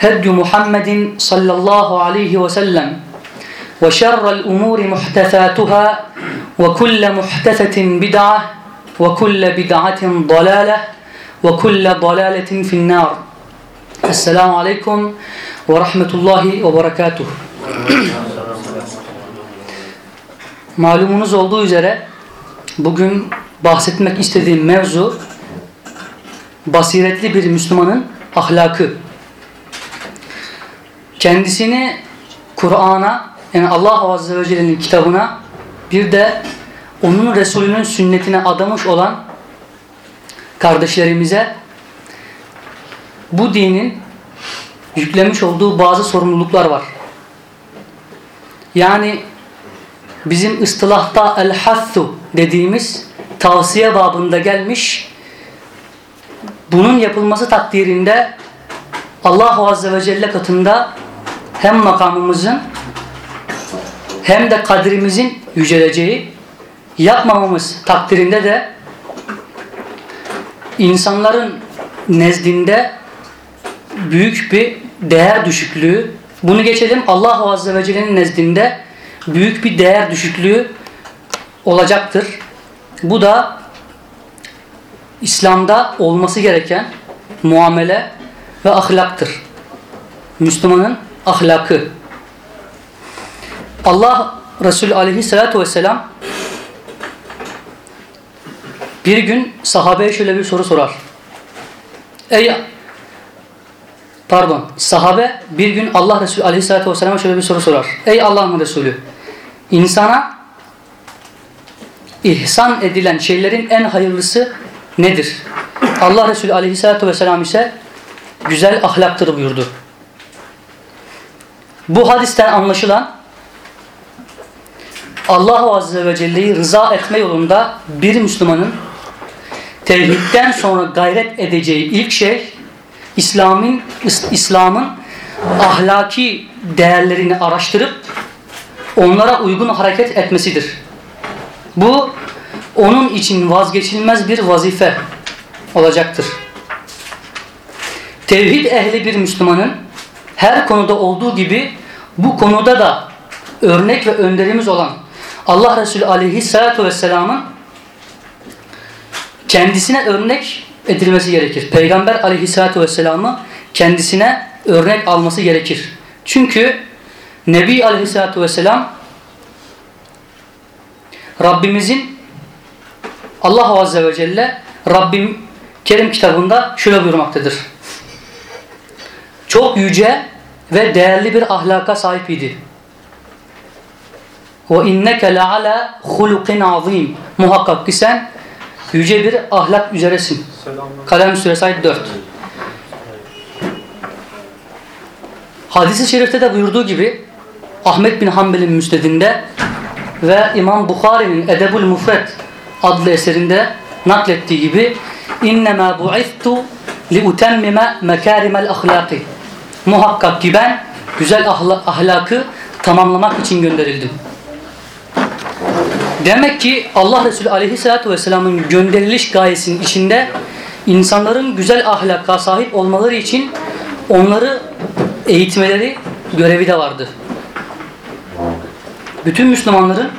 هدي محمد صلى الله عليه وسلم وشر الأمور محدثاتها وكل محدثة بدعة وكل بدعة ضلالة وكل ضلالة في النار السلام عليكم ورحمة الله وبركاته Malumunuz olduğu üzere bugün bahsetmek istediğim mevzu basiretli bir Müslümanın ahlakı. Kendisini Kur'an'a yani Allah Azze ve Celle'nin kitabına bir de onun Resulünün sünnetine adamış olan kardeşlerimize bu dinin yüklemiş olduğu bazı sorumluluklar var. Yani bizim ıstılahta el-hassu dediğimiz tavsiye babında gelmiş bunun yapılması takdirinde Allah Azze ve Celle katında hem makamımızın hem de kadrimizin yüceleceği yapmamamız takdirinde de insanların nezdinde büyük bir değer düşüklüğü bunu geçelim Allah Azze ve Celle'nin nezdinde büyük bir değer düşüklüğü olacaktır. Bu da İslam'da olması gereken muamele ve ahlaktır. Müslümanın ahlakı. Allah Resulü aleyhissalatu vesselam bir gün sahabeye şöyle bir soru sorar. Ey pardon sahabe bir gün Allah Resulü aleyhissalatu vesselam'a şöyle bir soru sorar. Ey Allah'ın Resulü insana ihsan edilen şeylerin en hayırlısı nedir? Allah Resulü aleyhissalatu vesselam ise güzel ahlaktır buyurdu. Bu hadisten anlaşılan Allah Azze ve Celle'yi rıza etme yolunda bir Müslümanın tevhidden sonra gayret edeceği ilk şey İslam'ın İslam'ın ahlaki değerlerini araştırıp onlara uygun hareket etmesidir. Bu onun için vazgeçilmez bir vazife olacaktır. Tevhid ehli bir Müslümanın her konuda olduğu gibi bu konuda da örnek ve önderimiz olan Allah Resulü aleyhissalatu vesselamın kendisine örnek edilmesi gerekir. Peygamber aleyhissalatu vesselamı kendisine örnek alması gerekir. Çünkü Nebi aleyhissalatu vesselam Rabbimizin Allah Azze ve Celle Rabbim Kerim kitabında şöyle buyurmaktadır. Çok yüce ve değerli bir ahlaka sahip idi. وَاِنَّكَ لَعَلَى خُلُقٍ azim. Muhakkak ki sen yüce bir ahlak üzeresin. Kalem Suresi ayet 4. Hadis-i şerifte de buyurduğu gibi Ahmet bin Hanbel'in müsnedinde ve İmam Bukhari'nin Edebul Mufred adlı eserinde naklettiği gibi innema bu'istu li utemmime mekarimel ahlaki. Muhakkak ki ben güzel ahla ahlakı tamamlamak için gönderildim. Demek ki Allah Resulü aleyhissalatü vesselamın gönderiliş gayesinin içinde insanların güzel ahlaka sahip olmaları için onları eğitmeleri görevi de vardı. Bütün Müslümanların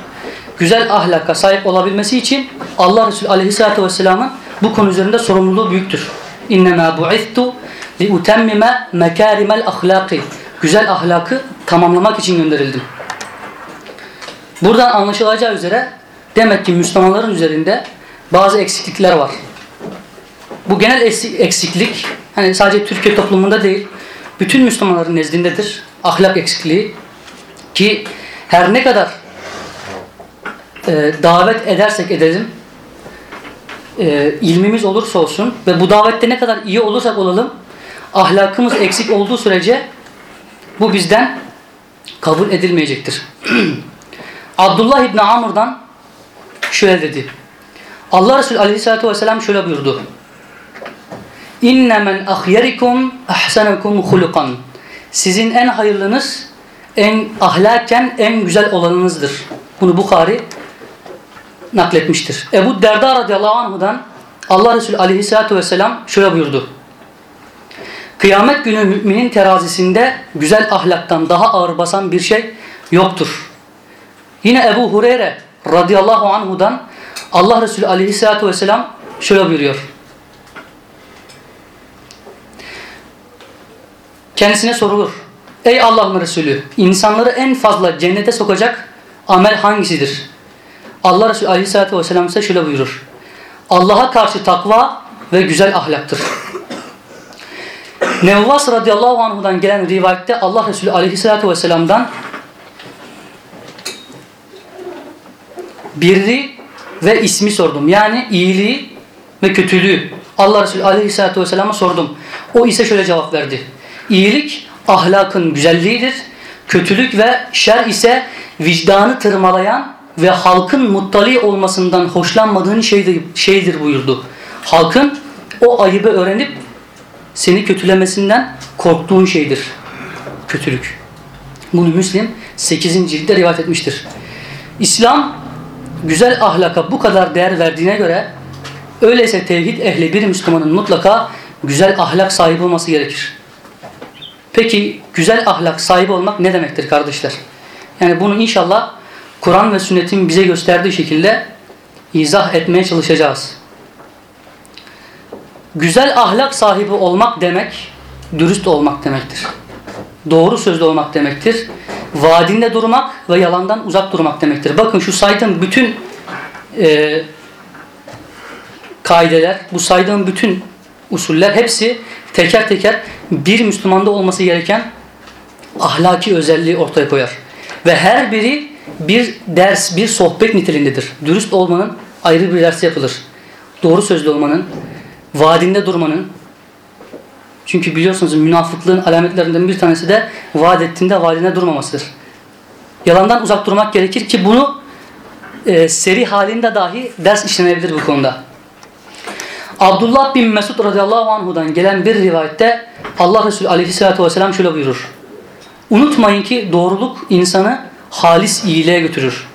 güzel ahlaka sahip olabilmesi için Allah Resulü aleyhissalatü vesselamın bu konu üzerinde sorumluluğu büyüktür. İnnemâ bu'ittu li utemmime mekârimel ahlâki. Güzel ahlakı tamamlamak için gönderildim. Buradan anlaşılacağı üzere demek ki Müslümanların üzerinde bazı eksiklikler var. Bu genel eksiklik hani sadece Türkiye toplumunda değil bütün Müslümanların nezdindedir. Ahlak eksikliği ki her ne kadar e, davet edersek edelim e, ilmimiz olursa olsun ve bu davette ne kadar iyi olursak olalım ahlakımız eksik olduğu sürece bu bizden kabul edilmeyecektir. Abdullah İbni Amr'dan şöyle dedi. Allah Resulü Aleyhisselatü Vesselam şöyle buyurdu. İnne men ahyerikum ahsenekum hulukan. Sizin en hayırlınız, en ahlaken en güzel olanınızdır. Bunu Bukhari nakletmiştir. Ebu Derda radıyallahu anhudan Allah Resulü aleyhissalatü vesselam şöyle buyurdu. Kıyamet günü müminin terazisinde güzel ahlaktan daha ağır basan bir şey yoktur. Yine Ebu Hureyre radıyallahu anhudan Allah Resulü aleyhissalatü vesselam şöyle buyuruyor. Kendisine sorulur. Ey Allah'ın Resulü insanları en fazla cennete sokacak amel hangisidir? Allah Resulü Aleyhisselatü Vesselam ise şöyle buyurur. Allah'a karşı takva ve güzel ahlaktır. Nevvas radıyallahu anhudan gelen rivayette Allah Resulü Aleyhisselatü Vesselam'dan birri ve ismi sordum. Yani iyiliği ve kötülüğü Allah Resulü Aleyhisselatü Vesselam'a sordum. O ise şöyle cevap verdi. İyilik ahlakın güzelliğidir. Kötülük ve şer ise vicdanı tırmalayan ve halkın muttali olmasından hoşlanmadığın şeydir, şeydir buyurdu. Halkın o ayıbı öğrenip seni kötülemesinden korktuğun şeydir. Kötülük. Bunu Müslim 8. cilde rivayet etmiştir. İslam güzel ahlaka bu kadar değer verdiğine göre öyleyse tevhid ehli bir Müslümanın mutlaka güzel ahlak sahibi olması gerekir. Peki güzel ahlak sahibi olmak ne demektir kardeşler? Yani bunu inşallah Kur'an ve sünnetin bize gösterdiği şekilde izah etmeye çalışacağız. Güzel ahlak sahibi olmak demek, dürüst olmak demektir. Doğru sözlü olmak demektir. Vaadinde durmak ve yalandan uzak durmak demektir. Bakın şu saydığım bütün e, kaideler, bu saydığım bütün usuller hepsi teker teker bir Müslümanda olması gereken ahlaki özelliği ortaya koyar. Ve her biri bir ders, bir sohbet niteliğindedir. Dürüst olmanın ayrı bir dersi yapılır. Doğru sözlü olmanın, vaadinde durmanın. Çünkü biliyorsunuz münafıklığın alametlerinden bir tanesi de vaat ettiğinde vaadinde durmamasıdır. Yalandan uzak durmak gerekir ki bunu e, seri halinde dahi ders işlenebilir bu konuda. Abdullah bin Mesud radıyallahu anhudan gelen bir rivayette Allah Resulü aleyhissalatü vesselam şöyle buyurur. Unutmayın ki doğruluk insanı halis iyiliğe götürür.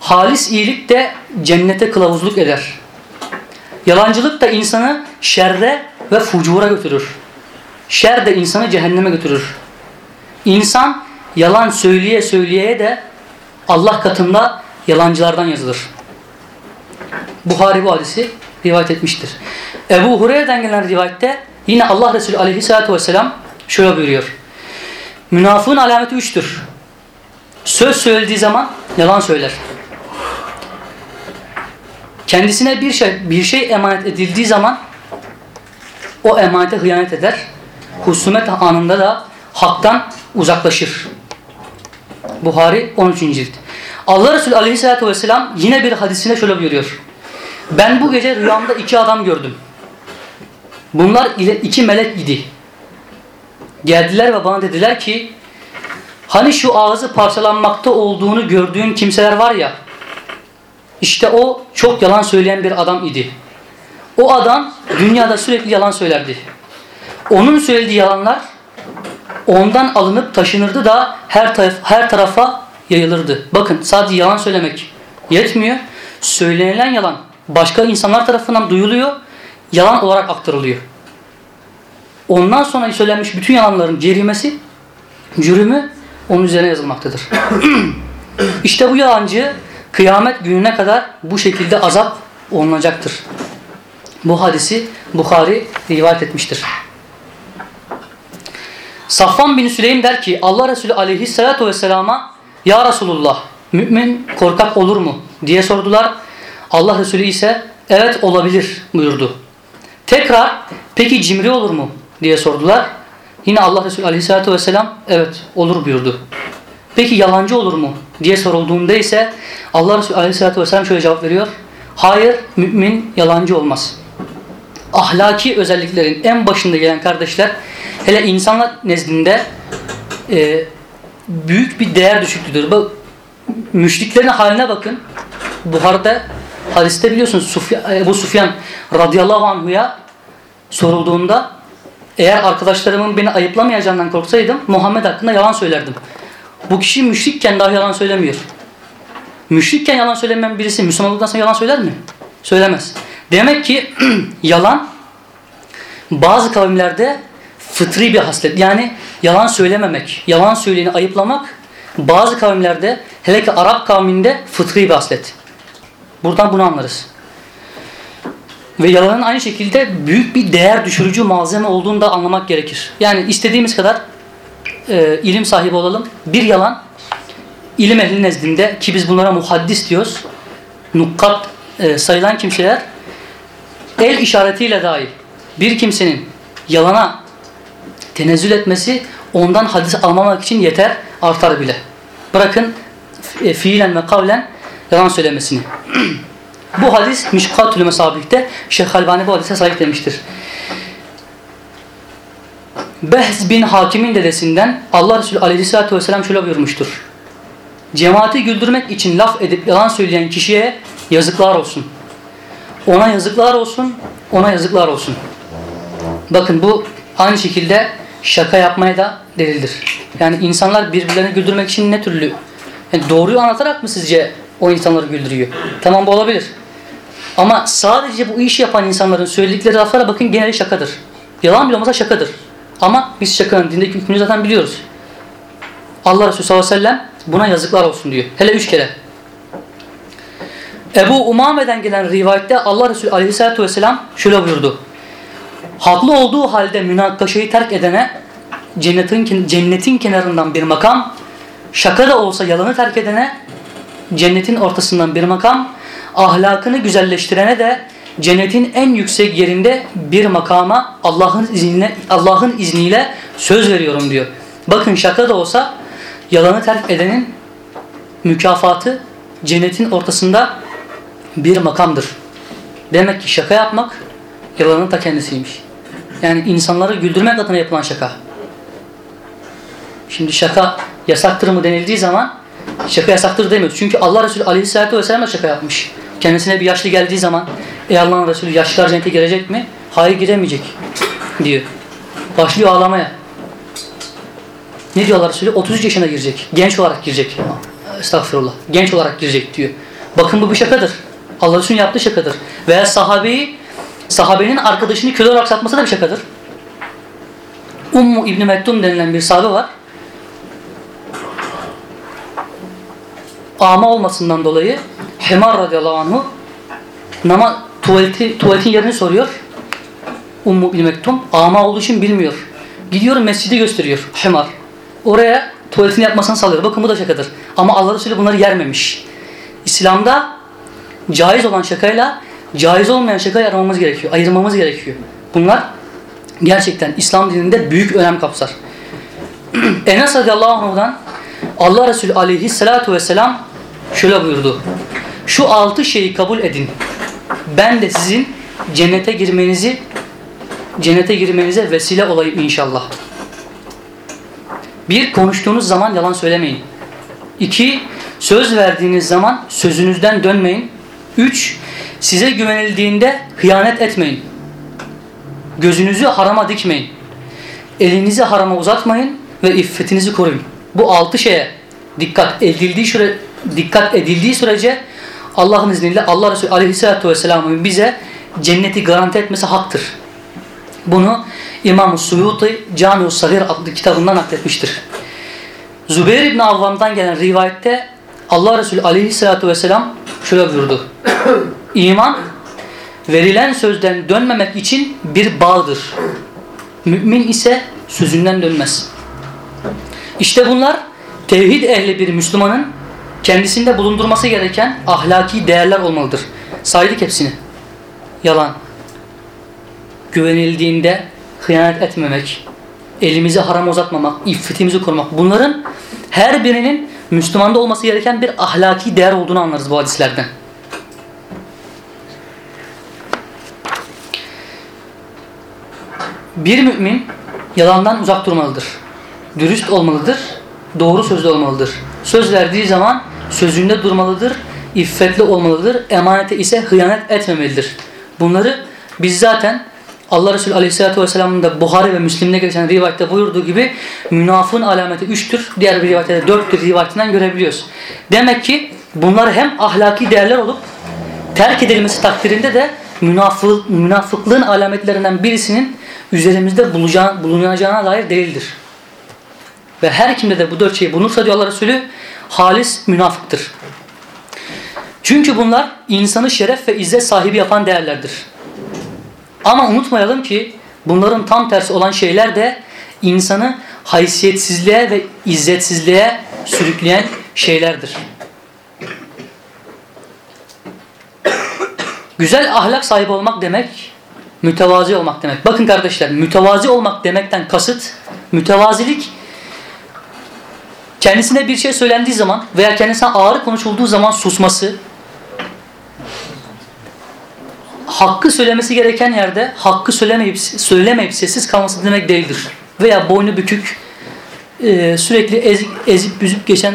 Halis iyilik de cennete kılavuzluk eder. Yalancılık da insanı şerre ve fucura götürür. Şer de insanı cehenneme götürür. İnsan yalan söyleye söyleye de Allah katında yalancılardan yazılır. Buhari bu hadisi rivayet etmiştir. Ebu Hureyre'den gelen rivayette yine Allah Resulü aleyhissalatü vesselam şöyle buyuruyor. Münafığın alameti üçtür. Söz söylediği zaman yalan söyler. Kendisine bir şey, bir şey emanet edildiği zaman o emanete hıyanet eder. Husumet anında da haktan uzaklaşır. Buhari 13. cilt. Allah Resulü aleyhissalatü vesselam yine bir hadisine şöyle buyuruyor. Ben bu gece rüyamda iki adam gördüm. Bunlar iki melek idi. Geldiler ve bana dediler ki Hani şu ağzı parçalanmakta olduğunu gördüğün kimseler var ya işte o çok yalan söyleyen bir adam idi. O adam dünyada sürekli yalan söylerdi. Onun söylediği yalanlar ondan alınıp taşınırdı da her, taraf, her tarafa yayılırdı. Bakın sadece yalan söylemek yetmiyor. Söylenilen yalan başka insanlar tarafından duyuluyor, yalan olarak aktarılıyor. Ondan sonra söylenmiş bütün yalanların cerimesi, cürümü onun üzerine yazılmaktadır. İşte bu yalancı kıyamet gününe kadar bu şekilde azap olunacaktır. Bu hadisi Bukhari rivayet etmiştir. Safvan bin Süleym der ki Allah Resulü aleyhissalatu vesselama Ya Resulullah mümin korkak olur mu diye sordular. Allah Resulü ise evet olabilir buyurdu. Tekrar peki cimri olur mu diye sordular. Yine Allah Resulü aleyhissalatu vesselam evet olur buyurdu. Peki yalancı olur mu diye sorulduğunda ise Allah Resulü aleyhissalatu vesselam şöyle cevap veriyor. Hayır mümin yalancı olmaz. Ahlaki özelliklerin en başında gelen kardeşler hele insanlar nezdinde e, büyük bir değer düşüklüdür. Bu müşriklerin haline bakın. Buhar'da hadiste biliyorsunuz Sufyan, Ebu Sufyan radıyallahu anhuya sorulduğunda eğer arkadaşlarımın beni ayıplamayacağından korksaydım Muhammed hakkında yalan söylerdim. Bu kişi müşrikken daha yalan söylemiyor. Müşrikken yalan söylemeyen birisi Müslüman olduktan sonra yalan söyler mi? Söylemez. Demek ki yalan bazı kavimlerde fıtri bir haslet. Yani yalan söylememek, yalan söyleyeni ayıplamak bazı kavimlerde hele ki Arap kavminde fıtri bir haslet. Buradan bunu anlarız. Ve yalanın aynı şekilde büyük bir değer düşürücü malzeme olduğunu da anlamak gerekir. Yani istediğimiz kadar e, ilim sahibi olalım. Bir yalan ilim ehli nezdinde ki biz bunlara muhaddis diyoruz. Nukkat e, sayılan kimseler el işaretiyle dahi bir kimsenin yalana tenezzül etmesi ondan hadis almamak için yeter artar bile. Bırakın e, fiilen ve kavlen yalan söylemesini. bu hadis Mişkatül Mesabih'te Şeyh Albani bu hadise sahip demiştir. Behz bin Hakim'in dedesinden Allah Resulü Aleyhisselatü Vesselam şöyle buyurmuştur. Cemaati güldürmek için laf edip yalan söyleyen kişiye yazıklar olsun. Ona yazıklar olsun, ona yazıklar olsun. Bakın bu aynı şekilde şaka yapmaya da delildir. Yani insanlar birbirlerini güldürmek için ne türlü yani doğruyu anlatarak mı sizce o insanları güldürüyor? Tamam bu olabilir. Ama sadece bu işi yapan insanların söyledikleri laflara bakın geneli şakadır. Yalan bile olmasa şakadır. Ama biz şakanın dindeki hükmünü zaten biliyoruz. Allah Resulü sallallahu aleyhi ve sellem buna yazıklar olsun diyor. Hele üç kere. Ebu Umame'den gelen rivayette Allah Resulü aleyhissalatü vesselam şöyle buyurdu. Haklı olduğu halde münakaşayı terk edene cennetin, cennetin kenarından bir makam, şaka da olsa yalanı terk edene cennetin ortasından bir makam, ahlakını güzelleştirene de cennetin en yüksek yerinde bir makama Allah'ın izniyle Allah'ın izniyle söz veriyorum diyor. Bakın şaka da olsa yalanı terk edenin mükafatı cennetin ortasında bir makamdır. Demek ki şaka yapmak yalanın ta kendisiymiş. Yani insanları güldürmek adına yapılan şaka. Şimdi şaka yasaktır mı denildiği zaman şaka yasaktır demiyoruz. Çünkü Allah Resulü Aleyhisselatü Vesselam şaka yapmış. Kendisine bir yaşlı geldiği zaman ey Allah'ın Resulü yaşlılar cennete girecek mi? Hayır giremeyecek diyor. Başlıyor ağlamaya. Ne diyor Allah Resulü? 33 yaşına girecek. Genç olarak girecek. Estağfurullah. Genç olarak girecek diyor. Bakın bu bir şakadır. Allah Resulü'nün yaptığı şakadır. Veya sahabeyi, sahabenin arkadaşını köle olarak satması da bir şakadır. Ummu İbni Mektum denilen bir sahabe var. Ama olmasından dolayı Hemar radıyallahu anhu nama tuvaleti, tuvaletin yerini soruyor. Ummu İbni Mektum ama olduğu için bilmiyor. Gidiyor mescidi gösteriyor Hemar. Oraya tuvaletini yapmasını sağlıyor. Bakın bu da şakadır. Ama Allah Resulü bunları yermemiş. İslam'da caiz olan şakayla caiz olmayan şakayı aramamız gerekiyor. Ayırmamız gerekiyor. Bunlar gerçekten İslam dininde büyük önem kapsar. Enes radıyallahu anh'dan Allah Resulü aleyhissalatu vesselam şöyle buyurdu. Şu altı şeyi kabul edin. Ben de sizin cennete girmenizi cennete girmenize vesile olayım inşallah. Bir, konuştuğunuz zaman yalan söylemeyin. İki, söz verdiğiniz zaman sözünüzden dönmeyin. Üç, size güvenildiğinde hıyanet etmeyin. Gözünüzü harama dikmeyin. Elinizi harama uzatmayın ve iffetinizi koruyun. Bu altı şeye dikkat edildiği süre dikkat edildiği sürece Allah'ın izniyle Allah Resulü Aleyhisselatü Vesselam'ın bize cenneti garanti etmesi haktır. Bunu İmam-ı Suyuti Cami-ı Sagir adlı kitabından nakletmiştir. Zübeyir İbni Avvam'dan gelen rivayette Allah Resulü Aleyhisselatü Vesselam şöyle buyurdu. İman verilen sözden dönmemek için bir bağdır. Mümin ise sözünden dönmez. İşte bunlar tevhid ehli bir Müslümanın kendisinde bulundurması gereken ahlaki değerler olmalıdır. Saydık hepsini. Yalan. Güvenildiğinde hıyanet etmemek, elimizi haram uzatmamak, iffetimizi korumak. Bunların her birinin Müslümanda olması gereken bir ahlaki değer olduğunu anlarız bu hadislerden. Bir mümin yalandan uzak durmalıdır. Dürüst olmalıdır. Doğru sözlü olmalıdır. Söz verdiği zaman sözünde durmalıdır. İffetli olmalıdır. Emanete ise hıyanet etmemelidir. Bunları biz zaten Allah Resulü Aleyhisselatü Vesselam'ın da Buhari ve Müslim'de geçen rivayette buyurduğu gibi münafığın alameti üçtür. Diğer bir rivayette de dörttür rivayetinden görebiliyoruz. Demek ki bunlar hem ahlaki değerler olup terk edilmesi takdirinde de münafık, münafıklığın alametlerinden birisinin üzerimizde bulunacağına dair değildir. Ve her kimde de bu dört şeyi bulunursa diyor Allah Resulü halis münafıktır. Çünkü bunlar insanı şeref ve izzet sahibi yapan değerlerdir. Ama unutmayalım ki bunların tam tersi olan şeyler de insanı haysiyetsizliğe ve izzetsizliğe sürükleyen şeylerdir. Güzel ahlak sahibi olmak demek, mütevazi olmak demek. Bakın kardeşler, mütevazi olmak demekten kasıt, mütevazilik kendisine bir şey söylendiği zaman veya kendisine ağır konuşulduğu zaman susması, hakkı söylemesi gereken yerde hakkı söylemeyip söylemeyip sessiz kalması demek değildir. Veya boynu bükük e, sürekli ezip, ezip büzüp geçen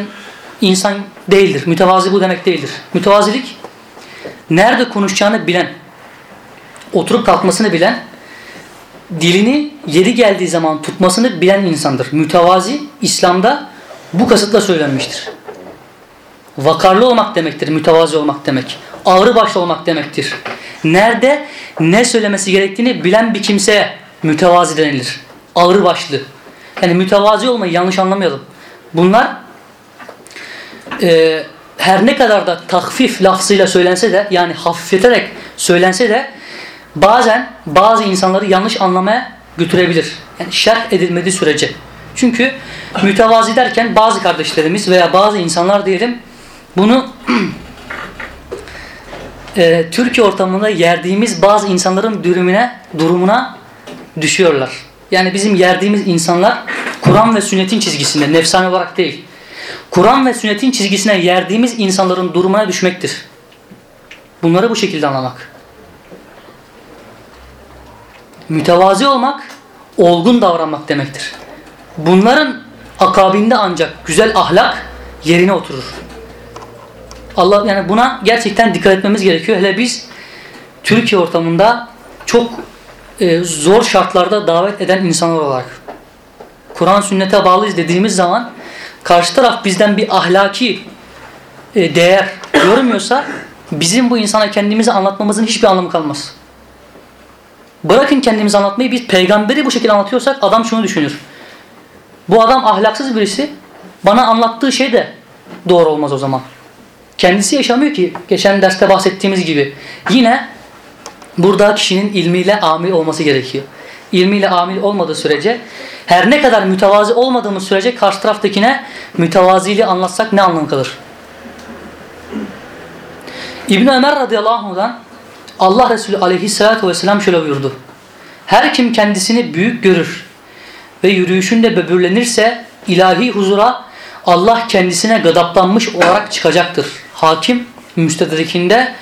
insan değildir. Mütevazi bu demek değildir. Mütevazilik nerede konuşacağını bilen, oturup kalkmasını bilen, dilini yeri geldiği zaman tutmasını bilen insandır. Mütevazi İslam'da bu kasıtla söylenmiştir. Vakarlı olmak demektir, mütevazi olmak demek. Ağrı başlı olmak demektir nerede ne söylemesi gerektiğini bilen bir kimseye mütevazi denilir. Ağır başlı. Yani mütevazi olmayı yanlış anlamayalım. Bunlar e, her ne kadar da takfif lafzıyla söylense de yani hafifleterek söylense de bazen bazı insanları yanlış anlamaya götürebilir. Yani şerh edilmediği sürece. Çünkü mütevazi derken bazı kardeşlerimiz veya bazı insanlar diyelim bunu e, Türkiye ortamında yerdiğimiz bazı insanların durumuna, durumuna düşüyorlar. Yani bizim yerdiğimiz insanlar Kur'an ve sünnetin çizgisinde, nefsane olarak değil. Kur'an ve sünnetin çizgisine yerdiğimiz insanların durumuna düşmektir. Bunları bu şekilde anlamak. Mütevazi olmak, olgun davranmak demektir. Bunların akabinde ancak güzel ahlak yerine oturur. Allah yani buna gerçekten dikkat etmemiz gerekiyor. Hele biz Türkiye ortamında çok e, zor şartlarda davet eden insanlar olarak. Kur'an sünnete bağlıyız dediğimiz zaman karşı taraf bizden bir ahlaki e, değer görmüyorsa bizim bu insana kendimizi anlatmamızın hiçbir anlamı kalmaz. Bırakın kendimizi anlatmayı biz peygamberi bu şekilde anlatıyorsak adam şunu düşünür. Bu adam ahlaksız birisi bana anlattığı şey de doğru olmaz o zaman. Kendisi yaşamıyor ki geçen derste bahsettiğimiz gibi. Yine burada kişinin ilmiyle amil olması gerekiyor. İlmiyle amil olmadığı sürece her ne kadar mütevazi olmadığımız sürece karşı taraftakine mütevaziliği anlatsak ne anlamı kalır? İbn Ömer radıyallahu anh'dan Allah Resulü aleyhissalatü vesselam şöyle buyurdu. Her kim kendisini büyük görür ve yürüyüşünde böbürlenirse ilahi huzura Allah kendisine gadaplanmış olarak çıkacaktır. Hakim müstedrikinde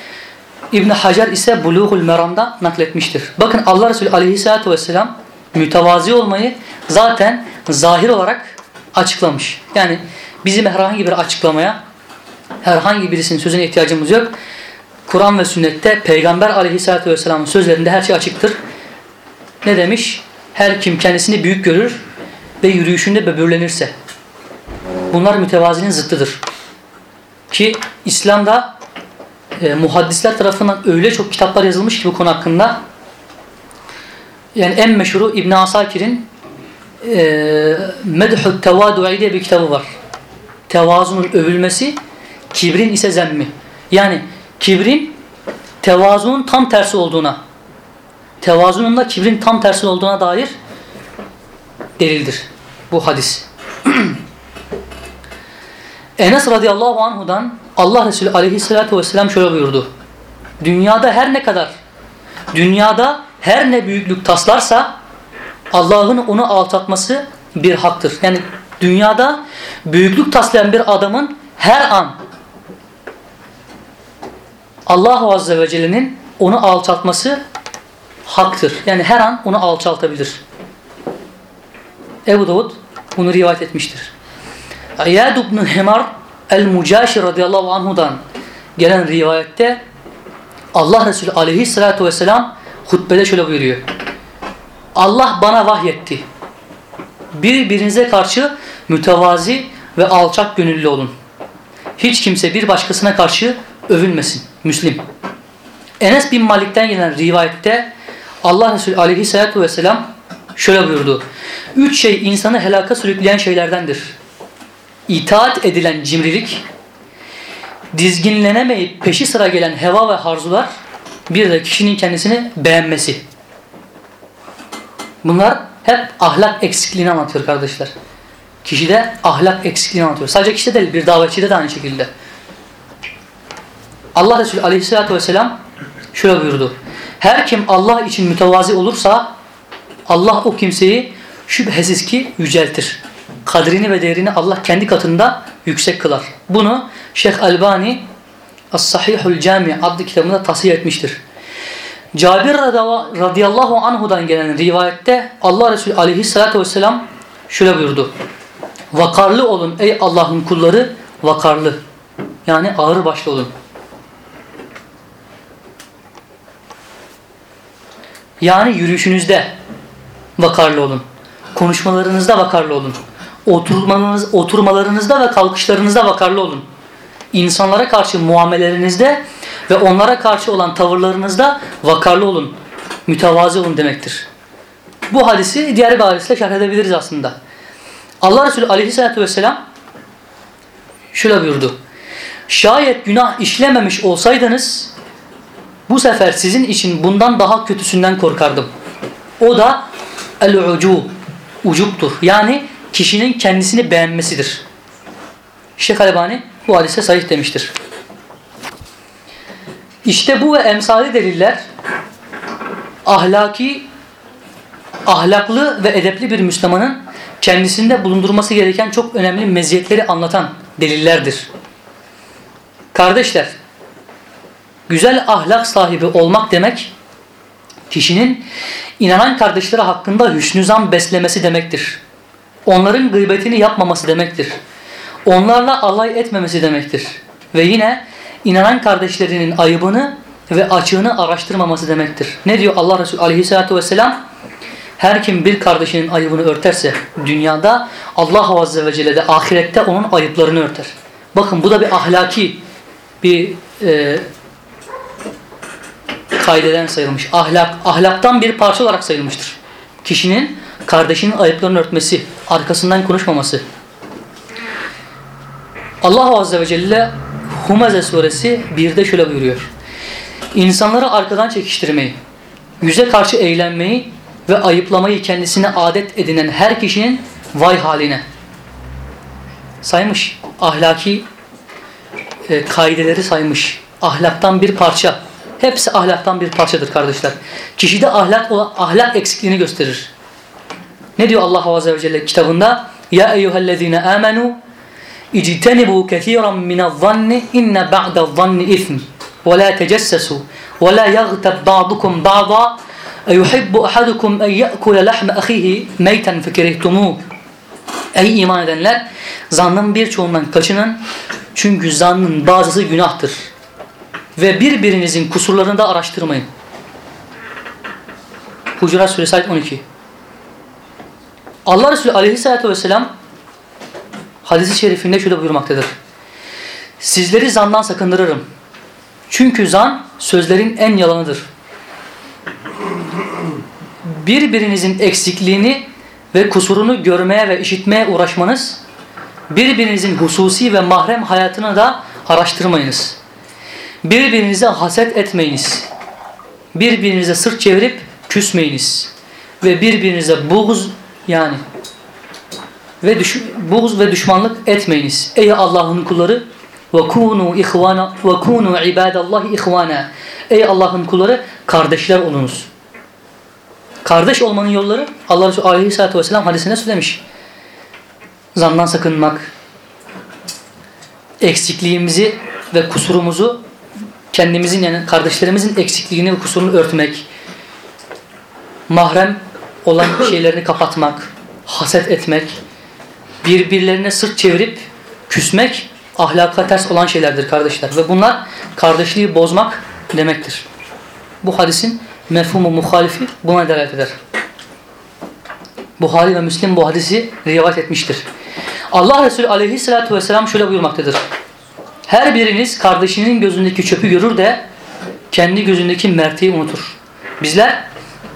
İbn Hacer ise Buluğul Meram'da nakletmiştir. Bakın Allah Resulü Aleyhisselatü vesselam mütevazi olmayı zaten zahir olarak açıklamış. Yani bizim herhangi bir açıklamaya herhangi birisinin sözüne ihtiyacımız yok. Kur'an ve sünnette Peygamber Aleyhisselatü vesselamın sözlerinde her şey açıktır. Ne demiş? Her kim kendisini büyük görür ve yürüyüşünde böbürlenirse. Bunlar mütevazinin zıttıdır. Ki İslam'da e, muhaddisler tarafından öyle çok kitaplar yazılmış ki bu konu hakkında. Yani en meşhuru İbn Asakir'in e, Medhü Tevadu'i diye bir kitabı var. Tevazunun övülmesi, kibrin ise zemmi. Yani kibrin tevazunun tam tersi olduğuna, tevazunun da kibrin tam tersi olduğuna dair delildir bu hadis. Enes radıyallahu anhudan Allah Resulü aleyhissalatü vesselam şöyle buyurdu. Dünyada her ne kadar, dünyada her ne büyüklük taslarsa Allah'ın onu alçaltması bir haktır. Yani dünyada büyüklük taslayan bir adamın her an Allah Azze ve Celle'nin onu alçaltması haktır. Yani her an onu alçaltabilir. Ebu Davud bunu rivayet etmiştir. İyad ibn Himar el-Mucaşi radıyallahu anhudan gelen rivayette Allah Resulü aleyhissalatu vesselam hutbede şöyle buyuruyor. Allah bana vahyetti. Birbirinize karşı mütevazi ve alçak gönüllü olun. Hiç kimse bir başkasına karşı övünmesin. Müslim. Enes bin Malik'ten gelen rivayette Allah Resulü aleyhissalatu vesselam şöyle buyurdu. Üç şey insanı helaka sürükleyen şeylerdendir. İtaat edilen cimrilik, dizginlenemeyip peşi sıra gelen heva ve harzular, bir de kişinin kendisini beğenmesi. Bunlar hep ahlak eksikliğini anlatıyor kardeşler. Kişide ahlak eksikliğini anlatıyor. Sadece kişide değil, bir davetçide de aynı şekilde. Allah Resulü aleyhissalatü vesselam şöyle buyurdu. Her kim Allah için mütevazi olursa Allah o kimseyi şüphesiz ki yüceltir. Kadrini ve değerini Allah kendi katında yüksek kılar. Bunu Şeyh Albani As-Sahihul Cami adlı kitabında tasih etmiştir. Cabir radıyallahu anhudan gelen rivayette Allah Resulü aleyhissalatü vesselam şöyle buyurdu. Vakarlı olun ey Allah'ın kulları vakarlı. Yani ağır başlı olun. Yani yürüyüşünüzde vakarlı olun. Konuşmalarınızda vakarlı olun. Oturmanız, oturmalarınızda ve kalkışlarınızda vakarlı olun. İnsanlara karşı muamelelerinizde ve onlara karşı olan tavırlarınızda vakarlı olun. Mütevazi olun demektir. Bu hadisi diğer bir hadisle şerh edebiliriz aslında. Allah Resulü aleyhissalatü vesselam şöyle buyurdu. Şayet günah işlememiş olsaydınız bu sefer sizin için bundan daha kötüsünden korkardım. O da el-ucu, ucuptur. Yani kişinin kendisini beğenmesidir. Şeyh Albani bu hadise sahih demiştir. İşte bu ve emsali deliller ahlaki, ahlaklı ve edepli bir Müslümanın kendisinde bulundurması gereken çok önemli meziyetleri anlatan delillerdir. Kardeşler, güzel ahlak sahibi olmak demek, kişinin inanan kardeşleri hakkında hüsnü zan beslemesi demektir. Onların gıybetini yapmaması demektir. Onlarla alay etmemesi demektir. Ve yine inanan kardeşlerinin ayıbını ve açığını araştırmaması demektir. Ne diyor Allah Resulü aleyhissalatü vesselam? Her kim bir kardeşinin ayıbını örterse dünyada Allah Azze ve Celle de ahirette onun ayıplarını örter. Bakın bu da bir ahlaki bir e, kaydeden sayılmış. Ahlak, ahlaktan bir parça olarak sayılmıştır. Kişinin kardeşinin ayıplarını örtmesi, arkasından konuşmaması. Allah Azze ve Celle Humeze suresi 1'de şöyle buyuruyor. İnsanları arkadan çekiştirmeyi, yüze karşı eğlenmeyi ve ayıplamayı kendisine adet edinen her kişinin vay haline saymış. Ahlaki e, kaideleri saymış. Ahlaktan bir parça. Hepsi ahlaktan bir parçadır kardeşler. Kişide ahlak olan ahlak eksikliğini gösterir. Ne diyor Allah Azze ve Celle kitabında? Ya eyyühellezine amenu ictenibu kethiran minez-zanni inne ba'de'z-zanni ism ve la tecessesu ve la yaghtab ba'dukum ba'da yuhibbu ahadukum en ya'kula lahma ahihi meyten fekerihtumuh. Ey iman edenler zannın birçoğundan kaçının çünkü zannın bazısı günahtır. Ve birbirinizin kusurlarını da araştırmayın. Hucurat Suresi 12 Allah Resulü Aleyhisselatü Vesselam hadisi şerifinde şöyle buyurmaktadır. Sizleri zandan sakındırırım. Çünkü zan sözlerin en yalanıdır. Birbirinizin eksikliğini ve kusurunu görmeye ve işitmeye uğraşmanız, birbirinizin hususi ve mahrem hayatını da araştırmayınız. Birbirinize haset etmeyiniz. Birbirinize sırt çevirip küsmeyiniz. Ve birbirinize buğz yani ve düş buğz ve düşmanlık etmeyiniz. Ey Allah'ın kulları ve kunu ihvana ve kunu ibadallahi. Ey Allah'ın kulları kardeşler olunuz. Kardeş olmanın yolları Allah Resulü Aleyhisselatü Vesselam hadisine söylemiş. Zandan sakınmak, eksikliğimizi ve kusurumuzu kendimizin yani kardeşlerimizin eksikliğini ve kusurunu örtmek, mahrem olan şeylerini kapatmak, haset etmek, birbirlerine sırt çevirip küsmek ahlaka ters olan şeylerdir kardeşler. Ve bunlar kardeşliği bozmak demektir. Bu hadisin mefhumu muhalifi buna delalet eder. Buhari ve Müslim bu hadisi rivayet etmiştir. Allah Resulü aleyhissalatü vesselam şöyle buyurmaktadır. Her biriniz kardeşinin gözündeki çöpü görür de kendi gözündeki merteği unutur. Bizler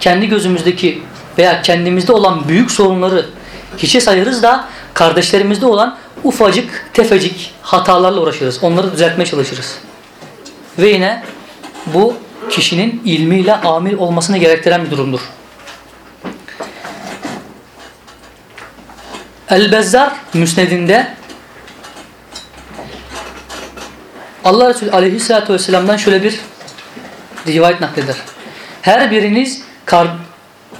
kendi gözümüzdeki veya kendimizde olan büyük sorunları hiçe sayarız da kardeşlerimizde olan ufacık, tefecik hatalarla uğraşırız. Onları düzeltmeye çalışırız. Ve yine bu kişinin ilmiyle amil olmasını gerektiren bir durumdur. El-Bezzar müsnedinde Allah Resulü aleyhissalatü vesselam'dan şöyle bir rivayet nakleder. Her biriniz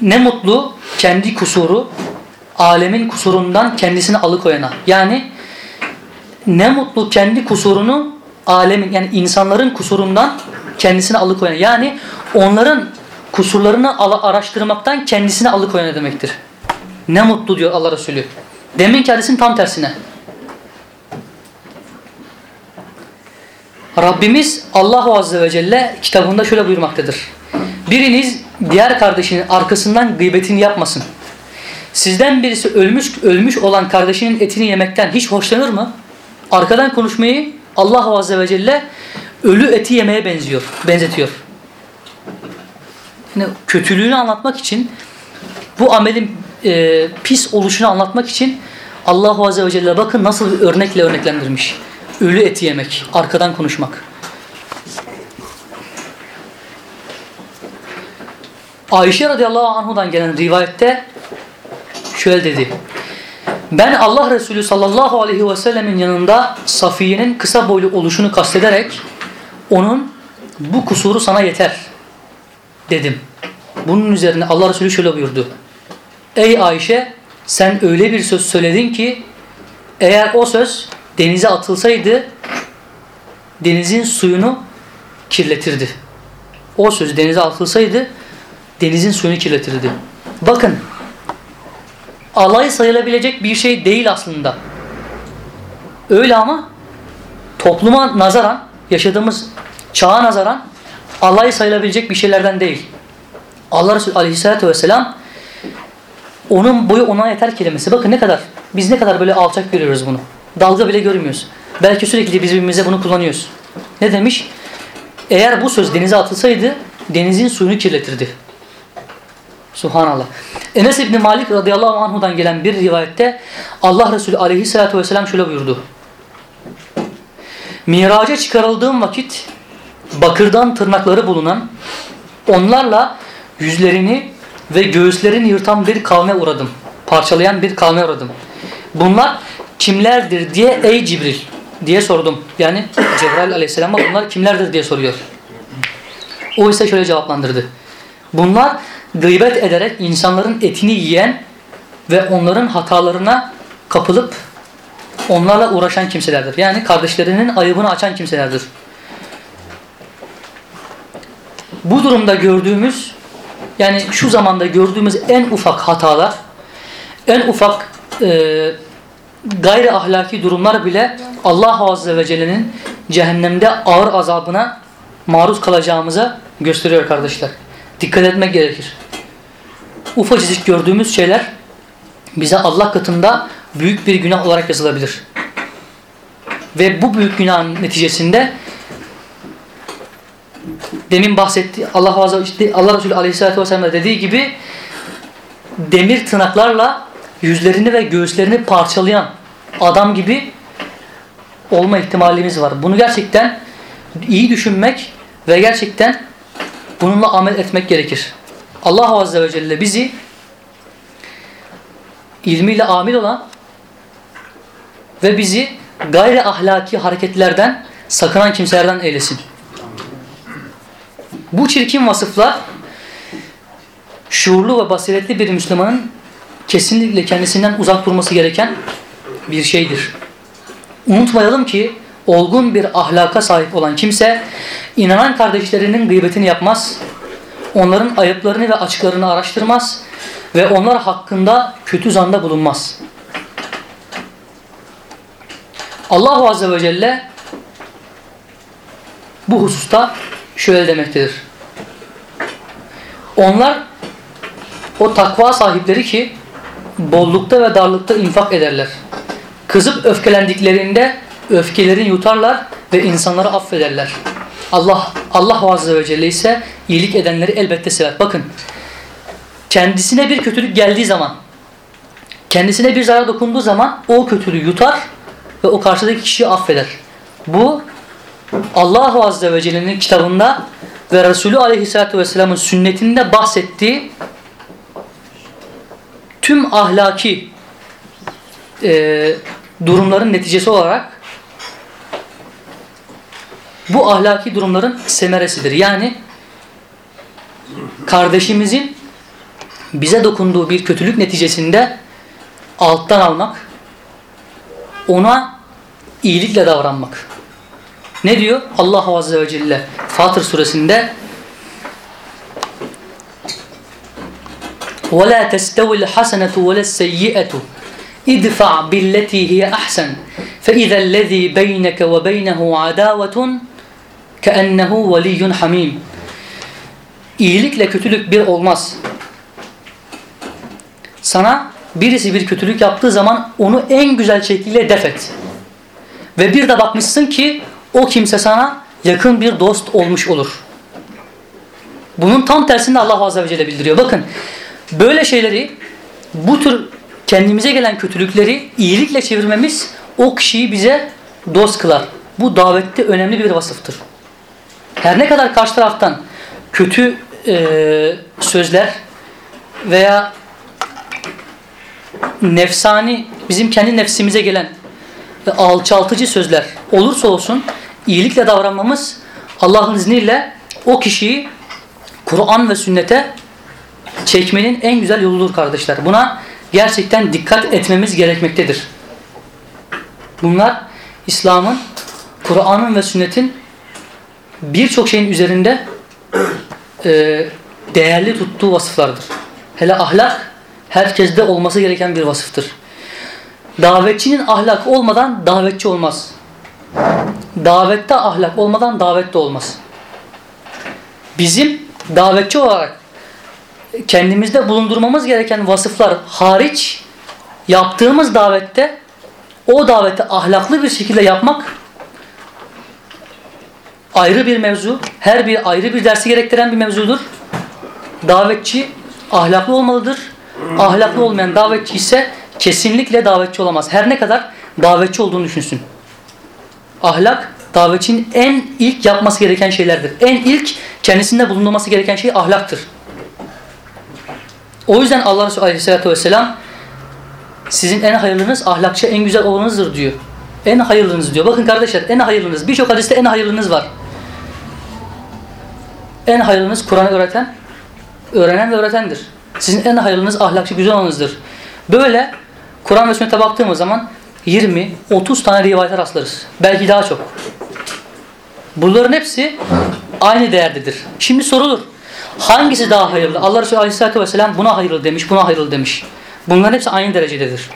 ne mutlu kendi kusuru alemin kusurundan kendisini alıkoyana. Yani ne mutlu kendi kusurunu alemin yani insanların kusurundan kendisini alıkoyana. Yani onların kusurlarını araştırmaktan kendisini alıkoyana demektir. Ne mutlu diyor Allah Resulü. Demin hadisin tam tersine. Rabbimiz Allahu Azze ve Celle kitabında şöyle buyurmaktadır. Biriniz diğer kardeşinin arkasından gıybetini yapmasın. Sizden birisi ölmüş ölmüş olan kardeşinin etini yemekten hiç hoşlanır mı? Arkadan konuşmayı Allah Azze ve Celle ölü eti yemeye benziyor, benzetiyor. Yani kötülüğünü anlatmak için bu amelin e, pis oluşunu anlatmak için Allah Azze ve Celle bakın nasıl örnekle örneklendirmiş. Ölü eti yemek, arkadan konuşmak. Ayşe radıyallahu anhudan gelen rivayette şöyle dedi. Ben Allah Resulü sallallahu aleyhi ve sellemin yanında Safiye'nin kısa boylu oluşunu kastederek onun bu kusuru sana yeter dedim. Bunun üzerine Allah Resulü şöyle buyurdu. Ey Ayşe sen öyle bir söz söyledin ki eğer o söz denize atılsaydı denizin suyunu kirletirdi. O söz denize atılsaydı denizin suyunu kirletirdi. Bakın alay sayılabilecek bir şey değil aslında. Öyle ama topluma nazaran, yaşadığımız çağa nazaran alay sayılabilecek bir şeylerden değil. Allah Resulü Aleyhisselatü Vesselam onun boyu ona yeter kelimesi. Bakın ne kadar, biz ne kadar böyle alçak görüyoruz bunu. Dalga bile görmüyoruz. Belki sürekli biz birbirimize bunu kullanıyoruz. Ne demiş? Eğer bu söz denize atılsaydı denizin suyunu kirletirdi. Subhanallah. Enes İbni Malik radıyallahu anhudan gelen bir rivayette Allah Resulü aleyhissalatü vesselam şöyle buyurdu. Miraca çıkarıldığım vakit bakırdan tırnakları bulunan onlarla yüzlerini ve göğüslerini yırtan bir kavme uğradım. Parçalayan bir kavme uğradım. Bunlar kimlerdir diye ey Cibril diye sordum. Yani Cebrail aleyhisselama bunlar kimlerdir diye soruyor. O ise şöyle cevaplandırdı. Bunlar gıybet ederek insanların etini yiyen ve onların hatalarına kapılıp onlarla uğraşan kimselerdir. Yani kardeşlerinin ayıbını açan kimselerdir. Bu durumda gördüğümüz yani şu zamanda gördüğümüz en ufak hatalar, en ufak e, gayri ahlaki durumlar bile Allah Azze ve Celle'nin cehennemde ağır azabına maruz kalacağımıza gösteriyor kardeşler. Dikkat etmek gerekir. Ufacık gördüğümüz şeyler bize Allah katında büyük bir günah olarak yazılabilir. Ve bu büyük günahın neticesinde demin bahsetti Allah Azze işte Allah Resulü Aleyhisselatü Vesselam da dediği gibi demir tırnaklarla yüzlerini ve göğüslerini parçalayan adam gibi olma ihtimalimiz var. Bunu gerçekten iyi düşünmek ve gerçekten bununla amel etmek gerekir. Allah Azze ve Celle bizi ilmiyle amil olan ve bizi gayri ahlaki hareketlerden sakınan kimselerden eylesin. Bu çirkin vasıflar şuurlu ve basiretli bir Müslümanın kesinlikle kendisinden uzak durması gereken bir şeydir. Unutmayalım ki olgun bir ahlaka sahip olan kimse inanan kardeşlerinin gıybetini yapmaz, onların ayıplarını ve açıklarını araştırmaz ve onlar hakkında kötü zanda bulunmaz. Allah Azze ve Celle bu hususta şöyle demektedir. Onlar o takva sahipleri ki bollukta ve darlıkta infak ederler. Kızıp öfkelendiklerinde öfkelerini yutarlar ve insanları affederler. Allah Allah Azze ve Celle ise iyilik edenleri elbette sever. Bakın kendisine bir kötülük geldiği zaman kendisine bir zarar dokunduğu zaman o kötülüğü yutar ve o karşıdaki kişiyi affeder. Bu Allah Azze ve Celle'nin kitabında ve Resulü Aleyhisselatü Vesselam'ın sünnetinde bahsettiği tüm ahlaki e, durumların neticesi olarak bu ahlaki durumların semeresidir. Yani kardeşimizin bize dokunduğu bir kötülük neticesinde alttan almak, ona iyilikle davranmak. Ne diyor? Allah Azze ve Celle Fatır suresinde وَلَا تَسْتَوِ الْحَسَنَةُ وَلَا السَّيِّئَةُ اِدْفَعْ بِالَّتِي هِيَ أَحْسَنُ فَإِذَا الَّذ۪ي بَيْنَكَ وَبَيْنَهُ عَدَاوَةٌ كَأَنَّهُ وَلِيٌّ حَمِيمٌ İyilikle kötülük bir olmaz. Sana birisi bir kötülük yaptığı zaman onu en güzel şekilde defet. Ve bir de bakmışsın ki o kimse sana yakın bir dost olmuş olur. Bunun tam tersini Allah Azze ve Celle bildiriyor. Bakın böyle şeyleri bu tür kendimize gelen kötülükleri iyilikle çevirmemiz o kişiyi bize dost kılar. Bu davette önemli bir vasıftır. Her ne kadar karşı taraftan kötü e, sözler veya nefsani bizim kendi nefsimize gelen ve alçaltıcı sözler olursa olsun iyilikle davranmamız Allah'ın izniyle o kişiyi Kur'an ve sünnete çekmenin en güzel yoludur kardeşler. Buna gerçekten dikkat etmemiz gerekmektedir. Bunlar İslam'ın, Kur'an'ın ve sünnetin birçok şeyin üzerinde e, değerli tuttuğu vasıflardır. Hele ahlak herkeste olması gereken bir vasıftır. Davetçinin ahlak olmadan davetçi olmaz. Davette ahlak olmadan davette olmaz. Bizim davetçi olarak kendimizde bulundurmamız gereken vasıflar hariç yaptığımız davette o davette ahlaklı bir şekilde yapmak ayrı bir mevzu. Her bir ayrı bir dersi gerektiren bir mevzudur. Davetçi ahlaklı olmalıdır. Ahlaklı olmayan davetçi ise kesinlikle davetçi olamaz. Her ne kadar davetçi olduğunu düşünsün. Ahlak davetçinin en ilk yapması gereken şeylerdir. En ilk kendisinde bulunması gereken şey ahlaktır. O yüzden Allah Resulü Aleyhisselatü Vesselam sizin en hayırlınız ahlakçı en güzel olanınızdır diyor. En hayırlınız diyor. Bakın kardeşler en hayırlınız. Birçok hadiste en hayırlınız var. En hayırlınız Kur'an'ı öğreten, öğrenen ve öğretendir. Sizin en hayırlınız ahlakçı güzel olanınızdır. Böyle Kur'an ve sünnete baktığımız zaman 20-30 tane rivayete rastlarız. Belki daha çok. Bunların hepsi aynı değerdedir. Şimdi sorulur. Hangisi daha hayırlı? Allah Resulü Aleyhisselatü Vesselam buna hayırlı demiş, buna hayırlı demiş. Bunların hepsi aynı derecededir.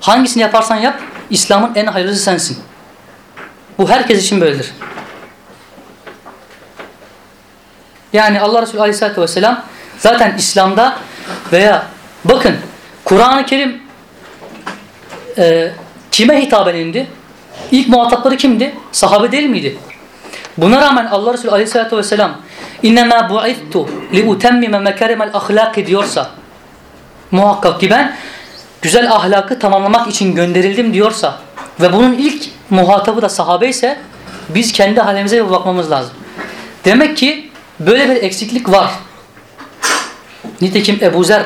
Hangisini yaparsan yap, İslam'ın en hayırlısı sensin. Bu herkes için böyledir. Yani Allah Resulü Aleyhisselatü Vesselam zaten İslam'da veya bakın Kur'an-ı Kerim e, kime hitaben indi? İlk muhatapları kimdi? Sahabe değil miydi? Buna rağmen Allah Resulü Aleyhisselatü Vesselam اِنَّمَا بُعِثْتُ لِاُتَمِّمَ مَكَرِمَ الْاَخْلَاقِ diyorsa muhakkak ki ben güzel ahlakı tamamlamak için gönderildim diyorsa ve bunun ilk muhatabı da sahabe ise biz kendi halimize bir bakmamız lazım. Demek ki böyle bir eksiklik var. Nitekim Ebu Zer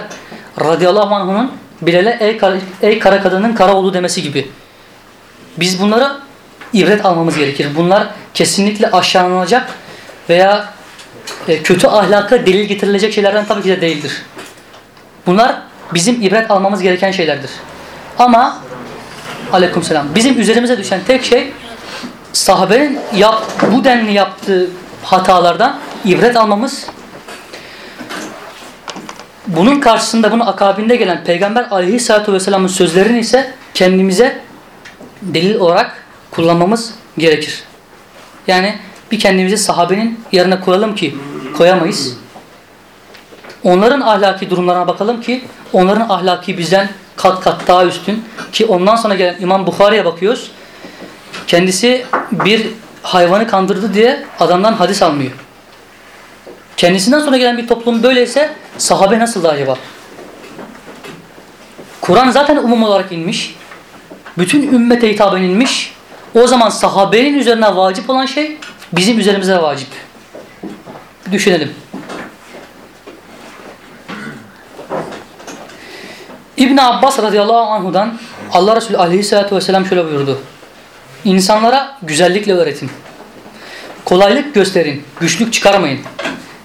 radıyallahu anh'ın Bilal'e ey, kara, ey kara kadının kara oğlu demesi gibi. Biz bunlara ibret almamız gerekir. Bunlar kesinlikle aşağılanacak veya e, kötü ahlaka delil getirilecek şeylerden tabii ki de değildir. Bunlar bizim ibret almamız gereken şeylerdir. Ama aleykümselam bizim üzerimize düşen tek şey sahabenin yap, bu denli yaptığı hatalardan ibret almamız bunun karşısında bunun akabinde gelen Peygamber aleyhissalatu vesselamın sözlerini ise kendimize delil olarak kullanmamız gerekir. Yani bir kendimizi sahabenin yerine koyalım ki koyamayız. Onların ahlaki durumlarına bakalım ki onların ahlaki bizden kat kat daha üstün ki ondan sonra gelen İmam Bukhari'ye bakıyoruz. Kendisi bir hayvanı kandırdı diye adamdan hadis almıyor. Kendisinden sonra gelen bir toplum böyleyse sahabe nasıldı acaba? Kur'an zaten umum olarak inmiş. Bütün ümmete hitaben inmiş. O zaman sahabenin üzerine vacip olan şey bizim üzerimize vacip. Düşünelim. İbn Abbas radıyallahu anhudan Allah Resulü aleyhissalatü vesselam şöyle buyurdu. İnsanlara güzellikle öğretin. Kolaylık gösterin, güçlük çıkarmayın.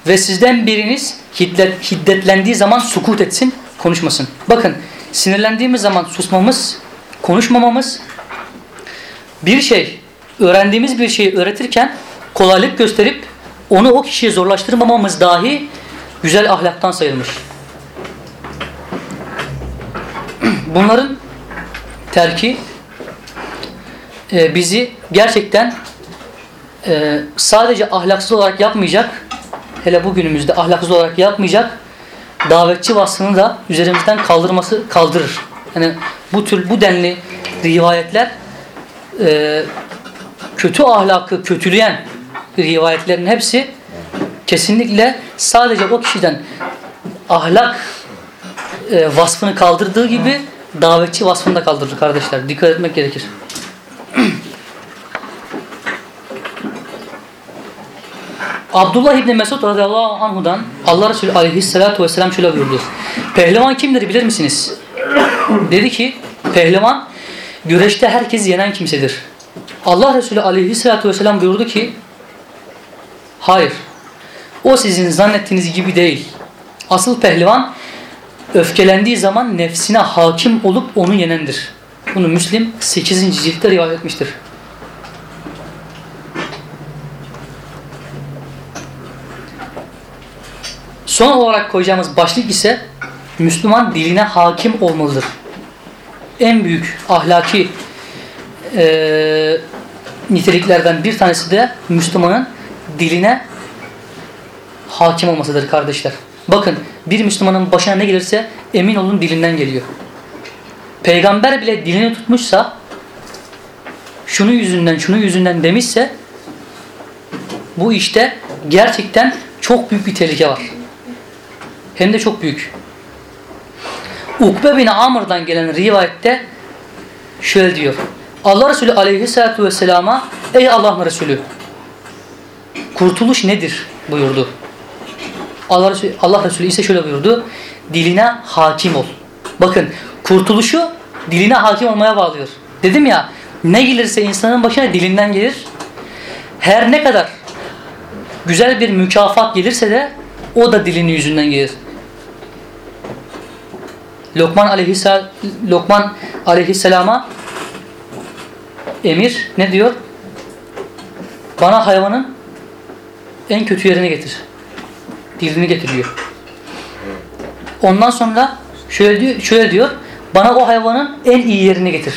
Ve sizden biriniz hiddet, hiddetlendiği zaman sukut etsin, konuşmasın. Bakın sinirlendiğimiz zaman susmamız, konuşmamamız bir şey, öğrendiğimiz bir şeyi öğretirken kolaylık gösterip onu o kişiye zorlaştırmamamız dahi güzel ahlaktan sayılmış. Bunların terki e, bizi gerçekten e, sadece ahlaksız olarak yapmayacak, hele bugünümüzde ahlaksız olarak yapmayacak, davetçi vasfını da üzerimizden kaldırması kaldırır. Yani bu tür bu denli rivayetler e, kötü ahlakı kötüleyen rivayetlerin hepsi kesinlikle sadece o kişiden ahlak e, vasfını kaldırdığı gibi davetçi vasfını da kaldırır kardeşler. Dikkat etmek gerekir. Abdullah İbni Mesud radıyallahu anhudan Allah Resulü aleyhissalatu vesselam şöyle buyurdu. Pehlivan kimdir bilir misiniz? Dedi ki pehlivan güreşte herkes yenen kimsedir. Allah Resulü aleyhissalatu vesselam buyurdu ki hayır o sizin zannettiğiniz gibi değil. Asıl pehlivan öfkelendiği zaman nefsine hakim olup onu yenendir. Bunu Müslim 8. ciltte rivayet etmiştir. Son olarak koyacağımız başlık ise Müslüman diline hakim olmalıdır. En büyük ahlaki e, niteliklerden bir tanesi de Müslümanın diline hakim olmasıdır kardeşler. Bakın bir Müslümanın başına ne gelirse emin olun dilinden geliyor. Peygamber bile dilini tutmuşsa şunu yüzünden şunu yüzünden demişse bu işte gerçekten çok büyük bir tehlike var. Hem de çok büyük. Ukbe bin Amr'dan gelen rivayette şöyle diyor. Allah Resulü aleyhissalatu vesselama ey Allah'ın Resulü kurtuluş nedir buyurdu. Allah Resulü, Allah Resulü ise şöyle buyurdu. Diline hakim ol. Bakın kurtuluşu diline hakim olmaya bağlıyor. Dedim ya ne gelirse insanın başına dilinden gelir. Her ne kadar güzel bir mükafat gelirse de o da dilinin yüzünden gelir. Lokman, aleyhissel Lokman aleyhisselama emir ne diyor? Bana hayvanın en kötü yerini getir. Dilini getiriyor. Ondan sonra şöyle diyor, şöyle diyor. Bana o hayvanın en iyi yerini getir.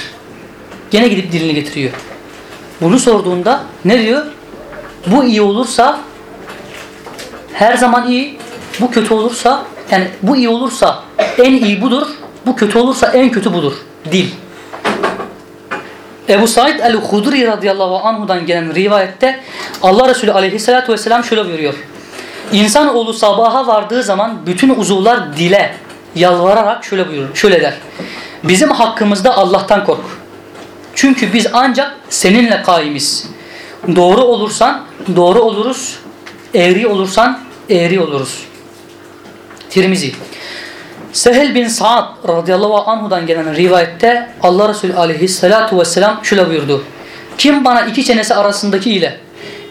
Gene gidip dilini getiriyor. Bunu sorduğunda ne diyor? Bu iyi olursa her zaman iyi. Bu kötü olursa yani bu iyi olursa en iyi budur. Bu kötü olursa en kötü budur. Dil. Ebu Said el-Hudri radıyallahu anhudan gelen rivayette Allah Resulü aleyhissalatu vesselam şöyle buyuruyor. İnsanoğlu sabaha vardığı zaman bütün uzuvlar dile yalvararak şöyle buyurur, şöyle der. Bizim hakkımızda Allah'tan kork. Çünkü biz ancak seninle kaimiz. Doğru olursan doğru oluruz, eğri olursan eğri oluruz. Tirmizi. Sehel bin Sa'd radıyallahu anhudan gelen rivayette Allah Resulü aleyhissalatu vesselam şöyle buyurdu. Kim bana iki çenesi arasındaki ile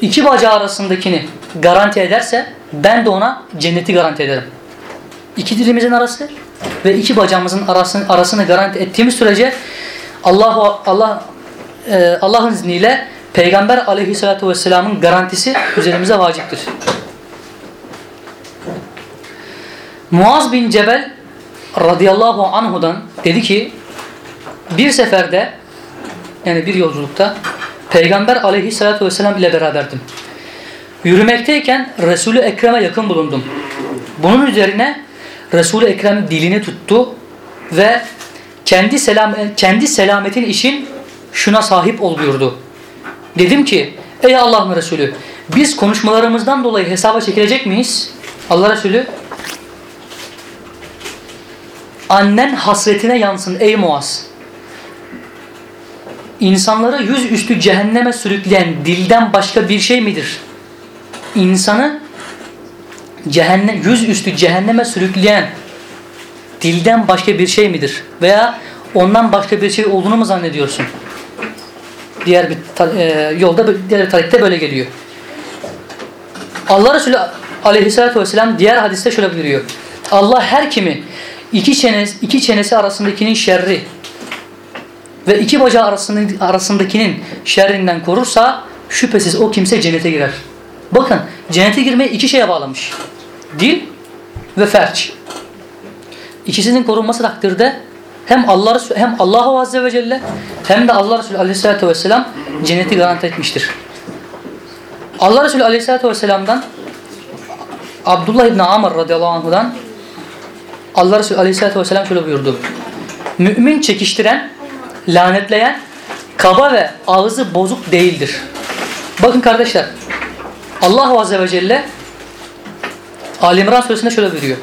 iki bacağı arasındakini garanti ederse ben de ona cenneti garanti ederim. İki dilimizin arası ve iki bacağımızın arasını, arasını garanti ettiğimiz sürece Allah Allah e, Allah'ın izniyle Peygamber aleyhissalatu vesselamın garantisi üzerimize vaciptir. Muaz bin Cebel radıyallahu anhudan dedi ki bir seferde yani bir yolculukta Peygamber aleyhissalatu vesselam ile beraberdim. Yürümekteyken Resulü Ekrem'e yakın bulundum. Bunun üzerine Resulü Ekrem dilini tuttu ve kendi selam kendi selametin için şuna sahip ol buyurdu. Dedim ki ey Allah'ın Resulü biz konuşmalarımızdan dolayı hesaba çekilecek miyiz? Allah Resulü annen hasretine yansın ey Muaz. İnsanları yüzüstü cehenneme sürükleyen dilden başka bir şey midir? İnsanı cehennem, yüzüstü cehenneme sürükleyen dilden başka bir şey midir? Veya ondan başka bir şey olduğunu mu zannediyorsun? Diğer bir e, yolda diğer tarihte böyle geliyor. Allah Resulü aleyhissalatü vesselam diğer hadiste şöyle buyuruyor. Allah her kimi iki çenesi, iki çenesi arasındakinin şerri ve iki bacağı arasındakinin şerrinden korursa şüphesiz o kimse cennete girer. Bakın cennete girmeyi iki şeye bağlamış. Dil ve ferç. İkisinin korunması takdirde hem Allah hem Allahu Azze ve Celle hem de Allah Resulü Aleyhisselatü Vesselam cenneti garanti etmiştir. Allah Resulü Aleyhisselatü Vesselam'dan Abdullah İbni Amr radıyallahu anhudan Allah Resulü Aleyhisselatü Vesselam şöyle buyurdu. Mümin çekiştiren, lanetleyen, kaba ve ağzı bozuk değildir. Bakın kardeşler, Allah Azze ve Celle Ali İmran suresinde şöyle buyuruyor.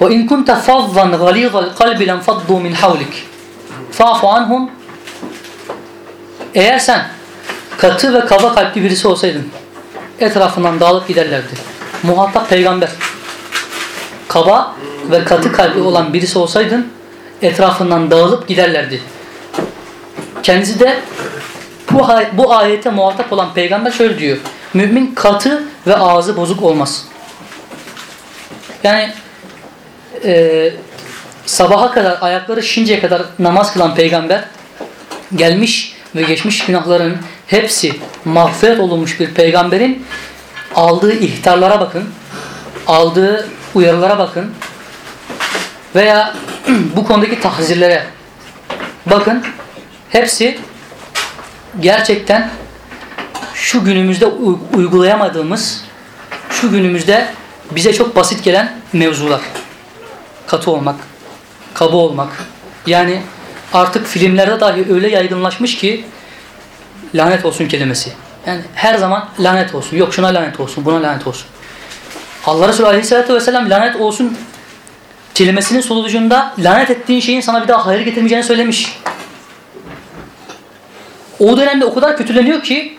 وَاِنْ كُنْتَ فَضَّنْ غَلِيظَ الْقَلْبِ لَنْ فَضُّوا مِنْ حَوْلِكِ فَعْفُ عَنْهُمْ Eğer sen katı ve kaba kalpli birisi olsaydın etrafından dağılıp giderlerdi. Muhatap peygamber. Kaba ve katı kalpli olan birisi olsaydın etrafından dağılıp giderlerdi. Kendisi de bu, bu ayete muhatap olan peygamber şöyle diyor. Mümin katı ve ağzı bozuk olmaz. Yani e, sabaha kadar ayakları şinceye kadar namaz kılan peygamber gelmiş ve geçmiş günahların hepsi mağfiret olunmuş bir peygamberin aldığı ihtarlara bakın, aldığı uyarılara bakın veya bu konudaki tahzirlere bakın. Hepsi gerçekten şu günümüzde uygulayamadığımız, şu günümüzde bize çok basit gelen mevzular. Katı olmak, kaba olmak. Yani artık filmlerde dahi öyle yaygınlaşmış ki lanet olsun kelimesi. Yani her zaman lanet olsun. Yok şuna lanet olsun, buna lanet olsun. Allah Resulü Aleyhisselatü Vesselam lanet olsun kelimesinin sonucunda lanet ettiğin şeyin sana bir daha hayır getirmeyeceğini söylemiş. O dönemde o kadar kötüleniyor ki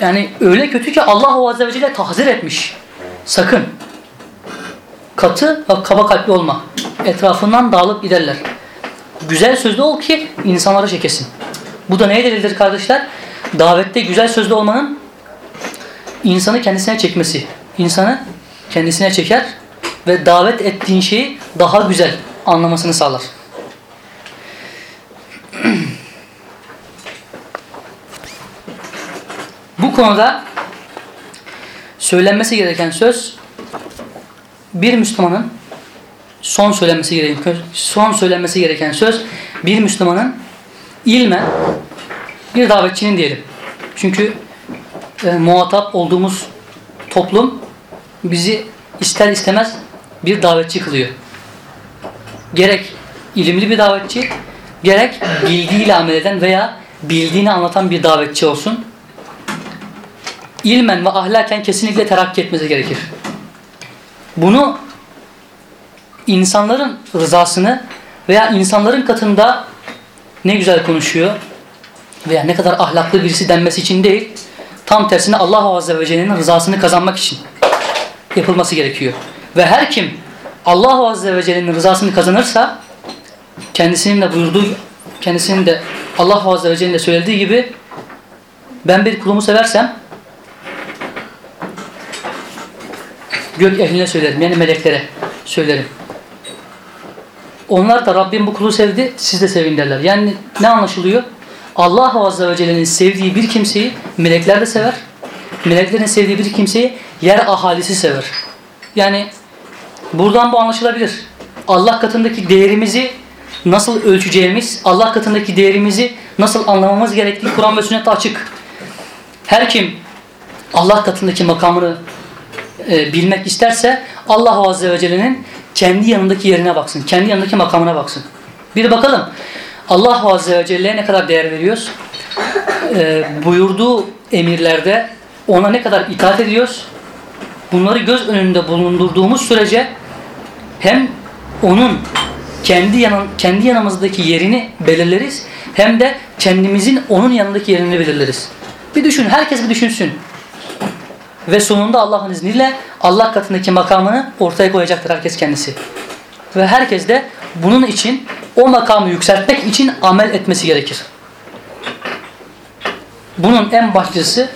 yani öyle kötü ki Allah Azze ve Celle tahzir etmiş. Sakın. Katı ve kaba kalpli olma. Etrafından dağılıp giderler. Güzel sözlü ol ki insanları çekesin. Bu da neye delildir kardeşler? Davette güzel sözlü olmanın insanı kendisine çekmesi. İnsanı kendisine çeker ve davet ettiğin şeyi daha güzel anlamasını sağlar. Bu konuda söylenmesi gereken söz bir Müslümanın son söylenmesi gereken son söylenmesi gereken söz bir Müslümanın ilme bir davetçinin diyelim. Çünkü e, muhatap olduğumuz toplum bizi ister istemez bir davetçi kılıyor. Gerek ilimli bir davetçi, gerek bildiğiyle amel eden veya bildiğini anlatan bir davetçi olsun. İlmen ve ahlaken kesinlikle terakki etmesi gerekir. Bunu insanların rızasını veya insanların katında ne güzel konuşuyor veya ne kadar ahlaklı birisi denmesi için değil, tam tersine Allah Azze ve Celle'nin rızasını kazanmak için yapılması gerekiyor. Ve her kim Allah Azze ve Celle'nin rızasını kazanırsa kendisinin de buyurduğu, kendisinin de Allah Azze ve Celle'nin de söylediği gibi ben bir kulumu seversem gök ehline söylerim yani meleklere söylerim. Onlar da Rabbim bu kulu sevdi siz de sevin derler. Yani ne anlaşılıyor? Allah Azze ve Celle'nin sevdiği bir kimseyi melekler de sever. Meleklerin sevdiği bir kimseyi yer ahalisi sever. Yani buradan bu anlaşılabilir. Allah katındaki değerimizi nasıl ölçeceğimiz, Allah katındaki değerimizi nasıl anlamamız gerektiği Kur'an ve sünnette açık. Her kim Allah katındaki makamını e, bilmek isterse Allah Azze ve Celle'nin kendi yanındaki yerine baksın. Kendi yanındaki makamına baksın. Bir bakalım Allah Azze ve Celle'ye ne kadar değer veriyoruz? E, buyurduğu emirlerde ona ne kadar itaat ediyoruz? Bunları göz önünde bulundurduğumuz sürece hem onun kendi yanın kendi yanımızdaki yerini belirleriz hem de kendimizin onun yanındaki yerini belirleriz. Bir düşün, herkes bir düşünsün. Ve sonunda Allah'ın izniyle Allah katındaki makamını ortaya koyacaktır herkes kendisi. Ve herkes de bunun için o makamı yükseltmek için amel etmesi gerekir. Bunun en başlıcası e,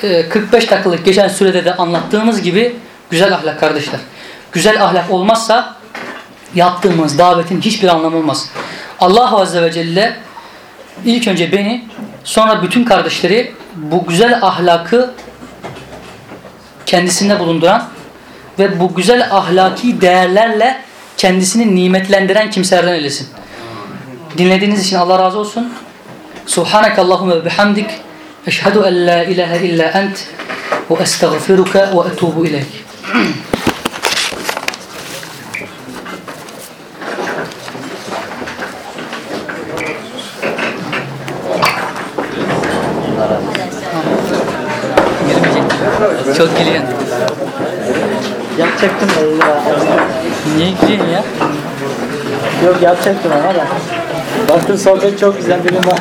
45 dakikalık geçen sürede de anlattığımız gibi güzel ahlak kardeşler. Güzel ahlak olmazsa yaptığımız davetin hiçbir anlamı olmaz. Allah Azze ve Celle ilk önce beni sonra bütün kardeşleri bu güzel ahlakı kendisinde bulunduran ve bu güzel ahlaki değerlerle kendisini nimetlendiren kimselerden eylesin. Dinlediğiniz için Allah razı olsun. Subhaneke Allahümme ve bihamdik. Eşhedü en la ilahe illa ent ve estağfiruke ve etubu ileyk. Girmeyecek. Çok gülüyorsun. Yapacaktım da iyi var. Niye gülüyorsun ya? Yok yapacaktım ama da. Baktım sohbet çok güzel. Dedim